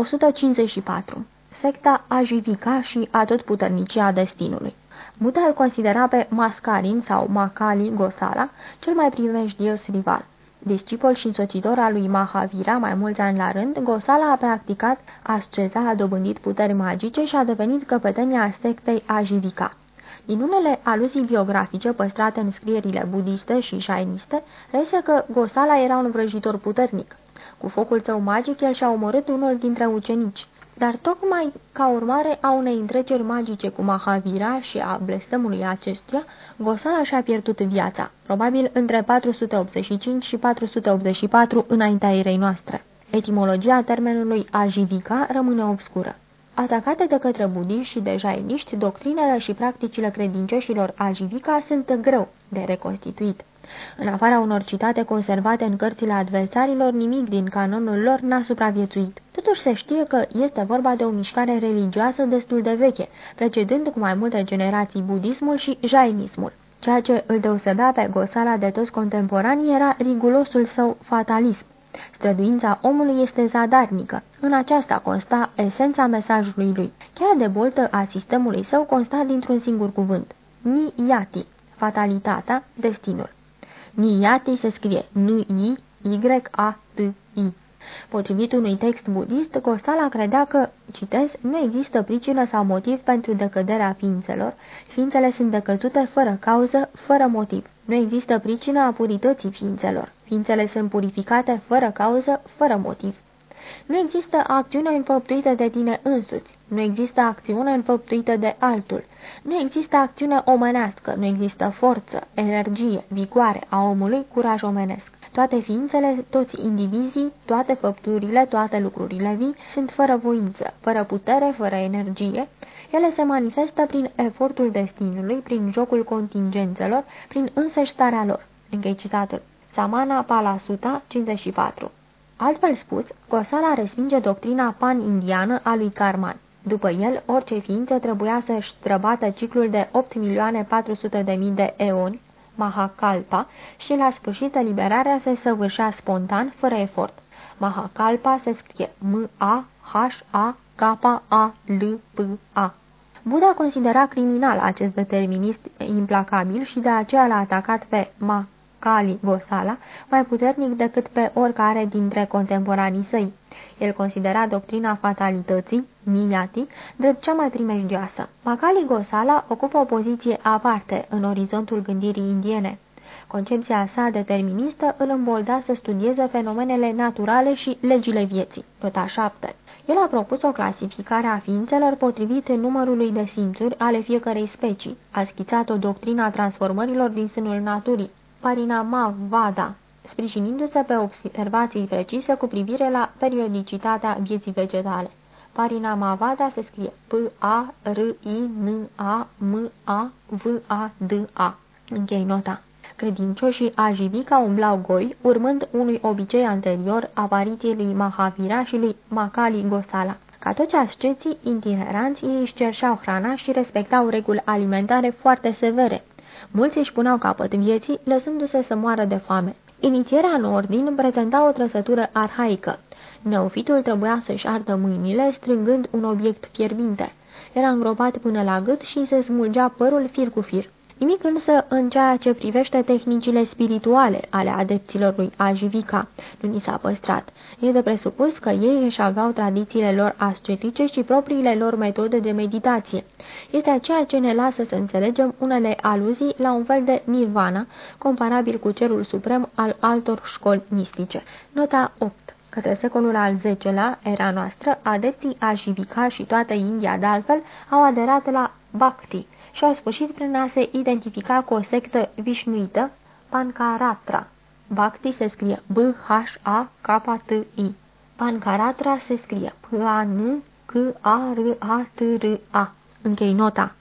154. Secta Ajivica și atotputernicia destinului Buddha îl considera pe Mascarin sau Macali Gosala cel mai primejdios rival. Discipol și însoțitor al lui Mahavira mai mulți ani la rând, Gosala a practicat asceza, a dobândit puteri magice și a devenit căpetenia sectei Ajivica. Din unele aluzii biografice păstrate în scrierile budiste și șainiste, reiese că Gosala era un vrăjitor puternic. Cu focul său magic, el și-a omorât unul dintre ucenici. Dar tocmai ca urmare a unei întreceri magice cu Mahavira și a blestemului acestuia, Gosala și-a pierdut viața, probabil între 485 și 484 înaintea erei noastre. Etimologia termenului ajivica rămâne obscură. Atacate de către budiști și de jainiști, doctrinele și practicile credincioșilor ajivica sunt greu de reconstituit. În afara unor citate conservate în cărțile adversarilor, nimic din canonul lor n-a supraviețuit. Totuși se știe că este vorba de o mișcare religioasă destul de veche, precedând cu mai multe generații budismul și jainismul. Ceea ce îl deosebea pe Gosala de toți contemporanii era rigulosul său fatalism. Străduința omului este zadarnică. În aceasta consta esența mesajului lui. Cheia de boltă a sistemului său consta dintr-un singur cuvânt. Ni-yati, fatalitatea, destinul. Niyati se scrie N-I-Y-A-T-I. Potrivit unui text budist, Costala credea că, citez, nu există pricină sau motiv pentru decăderea ființelor, ființele sunt decăzute fără cauză, fără motiv. Nu există pricină a purității ființelor. Ființele sunt purificate fără cauză, fără motiv. Nu există acțiune înfăptuită de tine însuți, nu există acțiune înfăptuită de altul, nu există acțiune omenească, nu există forță, energie, vigoare a omului, curaj omenesc. Toate ființele, toți indivizii, toate făpturile, toate lucrurile vii sunt fără voință, fără putere, fără energie. Ele se manifestă prin efortul destinului, prin jocul contingențelor, prin însăși starea lor. Închei citatul. Samana Palasuta 54 Altfel spus, Gosala respinge doctrina pan-indiană a lui Karman. După el, orice ființă trebuia să-și străbată ciclul de 8.400.000 de eoni, Mahakalpa, și la sfârșit eliberarea se săvârșea spontan, fără efort. Mahakalpa se scrie M-A-H-A-K-A-L-P-A. Buddha considera criminal acest determinist implacabil și de aceea l-a atacat pe Ma Kali Gosala mai puternic decât pe oricare dintre contemporanii săi. El considera doctrina fatalității, Niyati, drept cea mai primejdioasă. Makali Gosala ocupă o poziție aparte în orizontul gândirii indiene. Concepția sa deterministă îl îmbolda să studieze fenomenele naturale și legile vieții. Nota 7. El a propus o clasificare a ființelor potrivit numărului de simțuri ale fiecărei specii. A schițat o doctrină a transformărilor din sânul naturii. Parinamavada, sprijinindu-se pe observații precise cu privire la periodicitatea vieții vegetale. Parinamavada se scrie P-A-R-I-N-A-M-A-V-A-D-A. Închei nota. Credincioșii ajivica umblau goi, urmând unui obicei anterior apariției lui Mahavira și lui Makali Gosala. Ca toți asceții itineranți, ei își cerșeau hrana și respectau reguli alimentare foarte severe, Mulți își puneau capăt vieții, lăsându-se să moară de foame. Inițierea în ordin prezenta o trăsătură arhaică. Neofitul trebuia să-și ardă mâinile, strângând un obiect fierbinte. Era îngropat până la gât și se smulgea părul fir cu fir. Nimic însă în ceea ce privește tehnicile spirituale ale adepților lui Ajivica nu ni s-a păstrat. E de presupus că ei își aveau tradițiile lor ascetice și propriile lor metode de meditație. Este ceea ce ne lasă să înțelegem unele aluzii la un fel de nirvana, comparabil cu cerul suprem al altor școli mistice. Nota 8 Către secolul al X-lea, era noastră, adepții Ajivica și toată India de altfel au aderat la Bhakti, și au sfârșit prin a se identifica cu o sectă vișnuită, Pancaratra. Bhakti se scrie B-H-A-K-T-I. Pancaratra se scrie P-A-N-C-A-R-A-T-R-A. Închei nota.